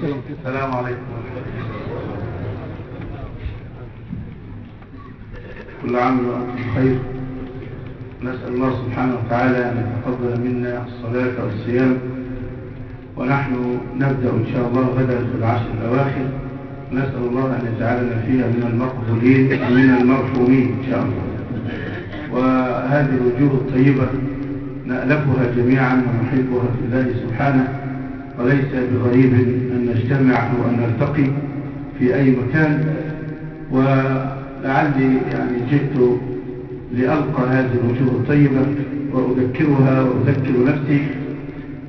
السلام عليكم. كل عام وأنتم بخير. نسأل الله سبحانه وتعالى أن يتقبل منا الصلاة والصيام. ونحن نبدأ إن شاء الله غدا في العشر الأواخر. نسأل الله أن يجعلنا فيها من المقبولين ومن المرحومين إن شاء الله. وهذه الوجوه الطيبة نألفها جميعا ونحبها في الله سبحانه. وليس بغريب أن نجتمع وأن نلتقي في أي مكان ولعلي يعني جئت لألقى هذه الوجوه الطيبة وأذكرها وأذكر نفسي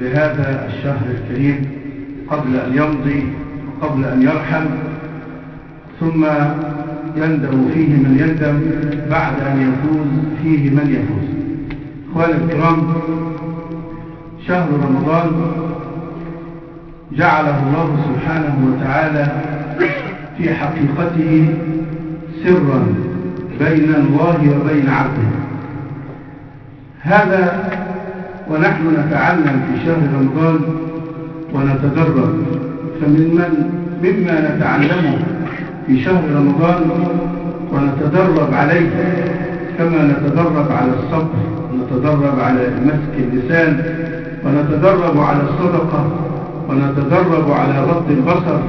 بهذا الشهر الكريم قبل أن يمضي وقبل أن يرحم ثم يندم فيه من يندم بعد أن يفوز فيه من يفوز. إخواني الكرام شهر رمضان جعله الله سبحانه وتعالى في حقيقته سرا بين الله وبين عبده. هذا ونحن نتعلم في شهر رمضان ونتدرب فمن من مما نتعلمه في شهر رمضان ونتدرب عليه كما نتدرب على الصبر ونتدرب على مسك اللسان ونتدرب على الصدقة ونتدرب على غض البصر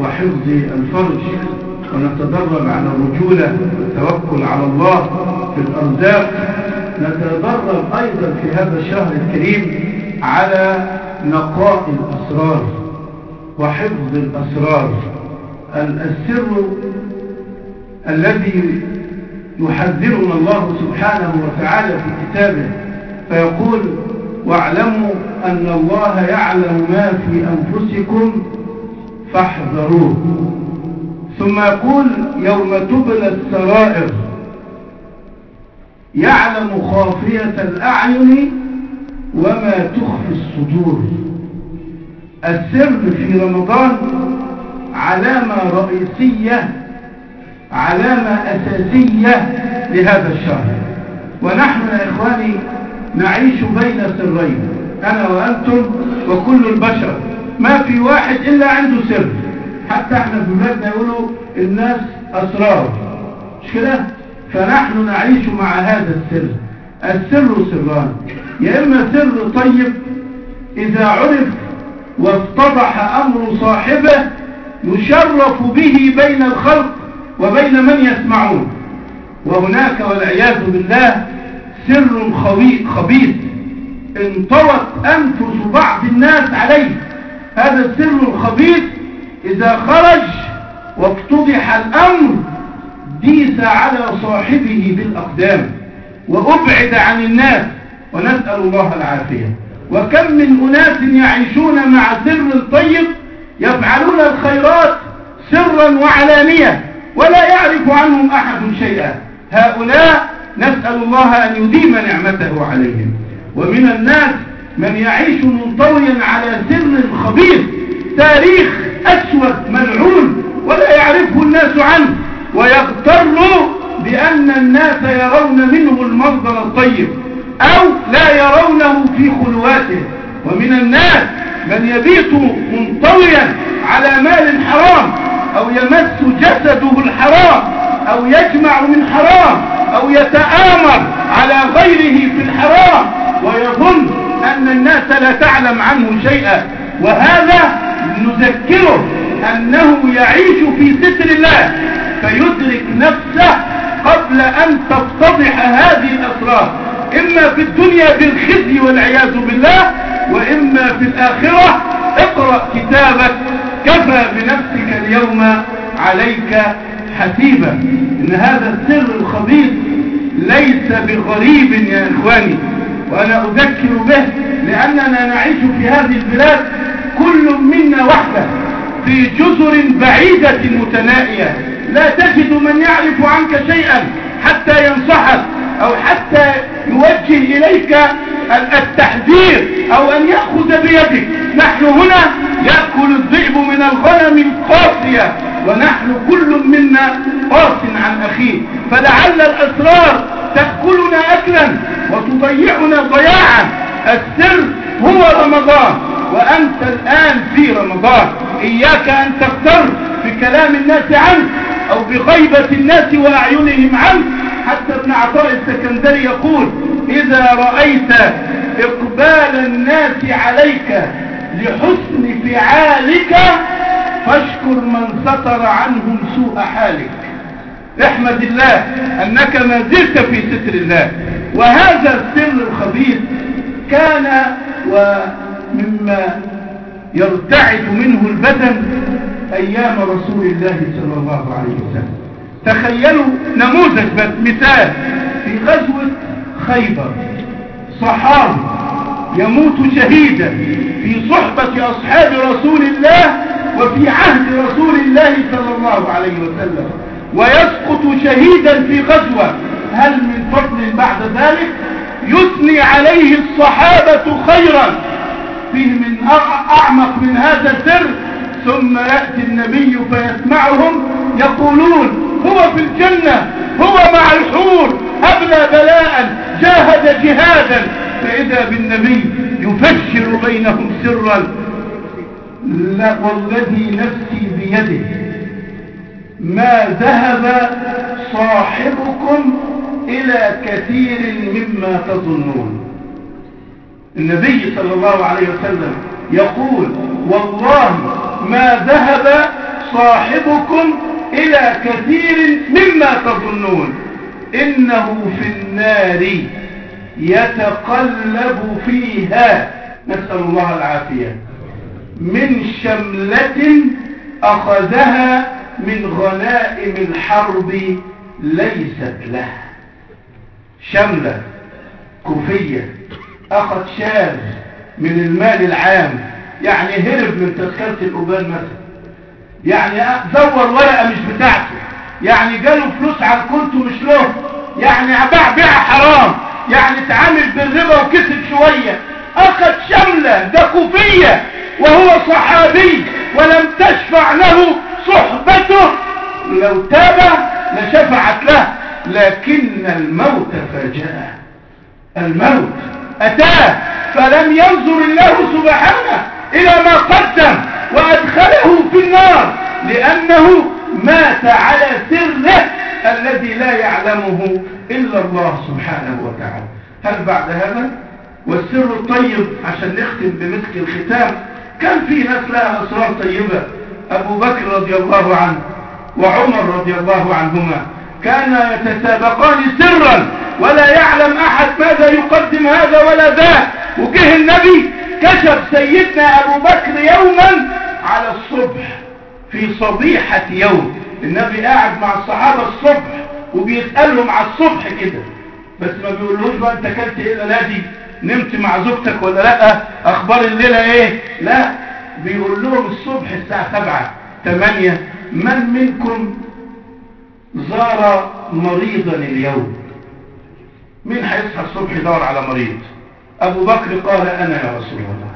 وحفظ الفرج ونتدرب على الرجولة والتوكل على الله في الأرزاق. نتدرب أيضا في هذا الشهر الكريم على نقاء الأسرار وحفظ الأسرار. السر الذي يحذرنا الله سبحانه وتعالى في كتابه فيقول واعلموا أن الله يعلم ما في أنفسكم فاحذروه. ثم يقول يوم تبلى السرائر يعلم خافية الأعين وما تخفي الصدور. السر في رمضان علامة رئيسية علامة أساسية لهذا الشهر. ونحن يا إخواني نعيش بين سرين أنا وأنتم وكل البشر. ما في واحد إلا عنده سر. حتى إحنا في بلادنا يقولوا الناس أسرار. مش كده؟ فنحن نعيش مع هذا السر. السر سران. يا إما سر طيب إذا عرف وافتضح أمر صاحبه يشرف به بين الخلق وبين من يسمعون. وهناك والعياذ بالله سر خبيث انطوت أنفس بعض الناس عليه. هذا السر الخبيث إذا خرج وافتضح الأمر ديس على صاحبه بالأقدام وأبعد عن الناس ونسأل الله العافية. وكم من أناس يعيشون مع سر طيب يفعلون الخيرات سرا وعلانية ولا يعرف عنهم أحد شيئا. هؤلاء نسأل الله أن يديم نعمته عليهم. ومن الناس من يعيش منطويا على سر خبيث تاريخ أسود ملعون ولا يعرفه الناس عنه ويغتر بأن الناس يرون منه المنظر الطيب أو لا يرونه في خلواته. ومن الناس من يبيت منطويا على مال حرام أو يمس جسده الحرام أو يجمع من حرام أو يتآمر على غيره في الحرام ويظن أن الناس لا تعلم عنه شيئا. وهذا نذكره أنه يعيش في ستر الله فيدرك نفسه قبل أن تفتضح هذه الأسرار. إما في الدنيا بالخزي والعياذ بالله وإما في الآخرة. اقرأ كتابك كفى بنفسك اليوم عليك حسيبا إن هذا السر الخبيث ليس بغريب يا إخواني وأنا أذكر به لأننا نعيش في هذه البلاد كل منا وحده في جزر بعيدة متنائية. لا تجد من يعرف عنك شيئا حتى ينصحك أو حتى يوجه إليك التحذير أو أن يأخذ بيدك. نحن هنا يأكل الذئب من الغنم القاسية ونحن كل منا قاس عن أخيه. فلعل الأسرار تأكلنا أكلا وتضيعنا ضياعا. السر هو رمضان وأنت الآن في رمضان. إياك أن تغتر بكلام الناس عنك أو بغيبة الناس وأعينهم عنك. حتى ابن عطاء السكندري يقول إذا رأيت إقبال الناس عليك لحسن فعالك فاشكر من ستر عنهم سوء حالك. احمد الله أنك ما زلت في ستر الله. وهذا السر الخبيث كان ومما يرتعد منه البدن أيام رسول الله صلى الله عليه وسلم. تخيلوا نموذج مثال في غزوة خيبر. صحابي يموت شهيدا في صحبة أصحاب رسول الله وفي عهد رسول الله صلى الله عليه وسلم ويسقط شهيدا في غزوة. هل من فضل بعد ذلك؟ يثني عليه الصحابة خيرا. فيه من أعمق من هذا السر. ثم يأتي النبي فيسمعهم يقولون هو في الجنة هو مع الحور أبلى بلاء جاهد جهادا. فإذا بالنبي يفشر بينهم سرا. لا والذي نفسي بيده. ما ذهب صاحبكم إلى كثير مما تظنون. النبي صلى الله عليه وسلم يقول والله ما ذهب صاحبكم إلى كثير مما تظنون. إنه في النار يتقلب فيها. نسأل الله العافية. من شملة أخذها من غنائم الحرب ليست له. شملة كوفية أخذ شاذ من المال العام يعني هرب من تذكرة الأبان مثلا. يعني زور ورقة مش بتاعته يعني جاله فلوس على الكنت مش له. يعني باع بيع حرام يعني اتعامل بالربا وكسب شوية. أخذ شملة ده كوفية. وهو صحابي ولم تشفع له صحبته. لو تاب لشفعت له لكن الموت فاجأه الموت أتاه فلم ينظر الله سبحانه إلى ما قدم وأدخله في النار لأنه مات على سره الذي لا يعلمه إلا الله سبحانه وتعالى. هل بعد هذا؟ والسر الطيب عشان نختم بمسك الختام كان في ناس لها أسرار طيبة. أبو بكر رضي الله عنه وعمر رضي الله عنهما كانا يتسابقان سرا ولا يعلم أحد ماذا يقدم هذا ولا ذاك وجه النبي كشف سيدنا أبو بكر يوما على الصبح في صبيحة يوم. النبي قاعد مع الصحابة الصبح وبيسألهم على الصبح كده. بس ما بيقولوش بقى أنت كلت إيه؟ لنادي نمت مع زوجتك ولا لأ؟ أخبار الليلة إيه؟ لأ. بيقول لهم الصبح الساعة سبعة تمانية. من منكم زار مريضا اليوم؟ مين هيصحى الصبح يدور على مريض؟ أبو بكر قال أنا يا رسول الله.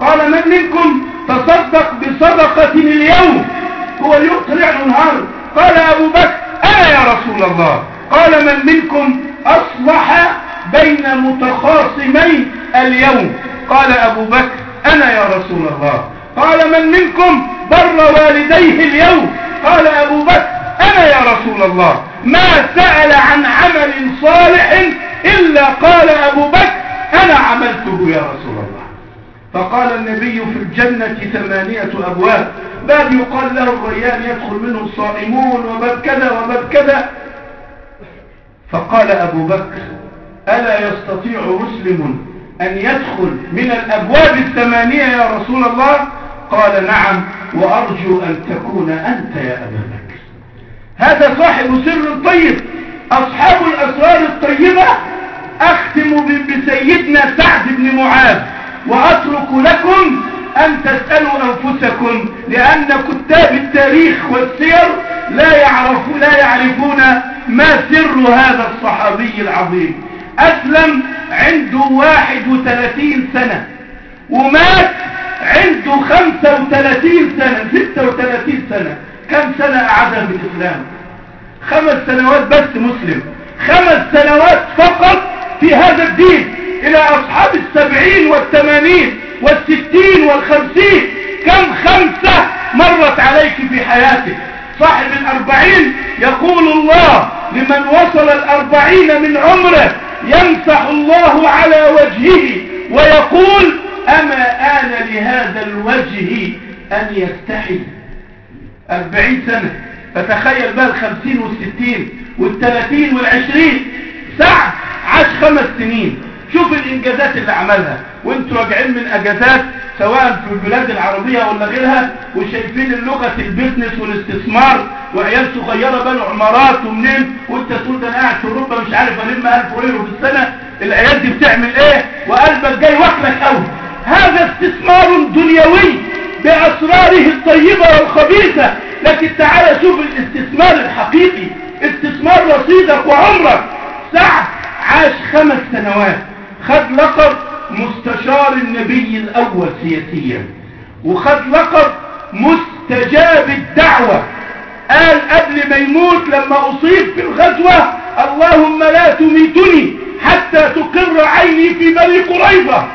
قال من منكم تصدق بصدقة اليوم؟ هو اليوم طلع نهار قال أبو بكر أنا يا رسول الله. قال من منكم أصلح بين متخاصمين اليوم. قال أبو بكر أنا يا رسول الله. قال من منكم بر والديه اليوم؟ قال أبو بكر أنا يا رسول الله. ما سأل عن عمل صالح إلا قال أبو بكر أنا عملته يا رسول الله. فقال النبي في الجنة ثمانية أبواب. باب يقال له الريان يدخل منه الصائمون وباب كذا وباب كذا. فقال أبو بكر ألا يستطيع مسلم أن يدخل من الأبواب الثمانية يا رسول الله؟ قال نعم وأرجو أن تكون أنت يا أبا بكر. هذا صاحب سر طيب. أصحاب الأسرار الطيبة أختم بسيدنا سعد بن معاذ وأترك لكم أن تسألوا أنفسكم لأن كتاب التاريخ والسير لا, يعرف لا يعرفون ما سر هذا الصحابي العظيم. أسلم عنده واحد وثلاثين سنة ومات عنده خمسة وثلاثين سنة ستة وثلاثين سنة. كم سنة أعادها بالإسلام؟ خمس سنوات بس مسلم. خمس سنوات فقط في هذا الدين. إلى أصحاب السبعين والثمانين والستين والخمسين. كم خمسة حياته صاحب الأربعين يقول الله لمن وصل الأربعين من عمره يمسح الله على وجهه ويقول أما آن لهذا الوجه أن يستحي أربعين سنة؟ فتخيل بقى الخمسين والستين والثلاثين والعشرين. سعد عاش خمس سنين. شوف الإنجازات اللي عملها. وانتوا راجعين من أجازات سواء في البلاد العربية ولا غيرها وشايفين اللغة البيزنس والاستثمار وعيال صغيرة بنوا عمارات ومنين وانت تقول ده أنا قاعد في أوروبا مش عارف ألم 1000 يورو في السنة العيال دي بتعمل إيه؟ وقلبك جاي واكلك قوي هذا استثمار دنيوي بأسراره الطيبة والخبيثة. لكن تعال شوف الاستثمار الحقيقي استثمار رصيدك وعمرك. سعد عاش خمس سنوات. خد لقب مستشار النبي الأول سياسيا وخد لقب مستجاب الدعوة. قال قبل ما يموت لما أصيب في الغزوة اللهم لا تميتني حتى تقر عيني في بني قريظة.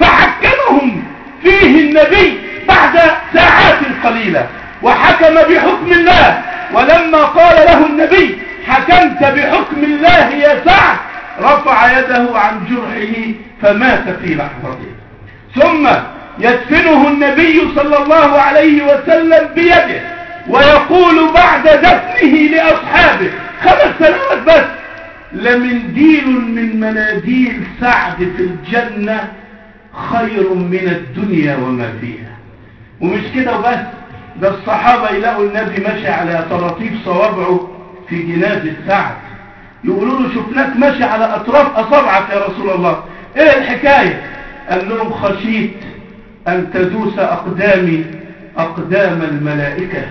فحكمهم فيه النبي بعد ساعات قليلة وحكم بحكم الله. ولما قال له النبي حكمت بحكم الله يا سعد رفع يده عن جرحه فمات في لحظته. ثم يدفنه النبي صلى الله عليه وسلم بيده ويقول بعد دفنه لأصحابه خمس سنوات بس. لمنديل من مناديل سعد في الجنة خير من الدنيا وما فيها. ومش كده وبس ده الصحابة يلاقوا النبي ماشي على طراطيف صوابعه في جنازة سعد. يقولوا له شفناك ماشي على أطراف أصابعك يا رسول الله. إيه الحكاية؟ قال لهم خشيت أن تدوس أقدامي أقدام الملائكة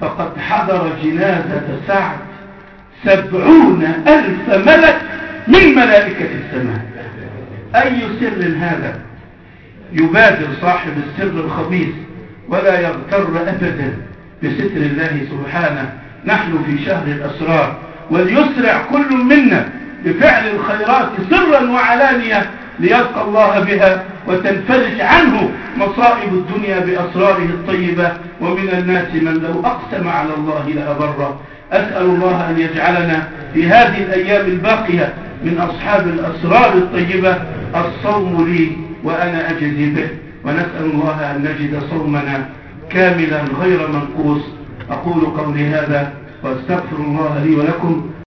فقد حضر جنازة سعد سبعون ألف ملك من ملائكة السماء. أي سر هذا؟ يبادر صاحب السر الخبيث ولا يغتر أبدا بستر الله سبحانه. نحن في شهر الأسرار. وليسرع كل منا بفعل الخيرات سرا وعلانية ليلقى الله بها وتنفرج عنه مصائب الدنيا بأسراره الطيبة ومن الناس من لو أقسم على الله لأبره. أسأل الله أن يجعلنا في هذه الأيام الباقية من أصحاب الأسرار الطيبة الصوم لي وأنا أجزي به. ونسأل الله أن نجد صومنا كاملا غير منقوص. أقول قولي هذا واستغفر الله لي ولكم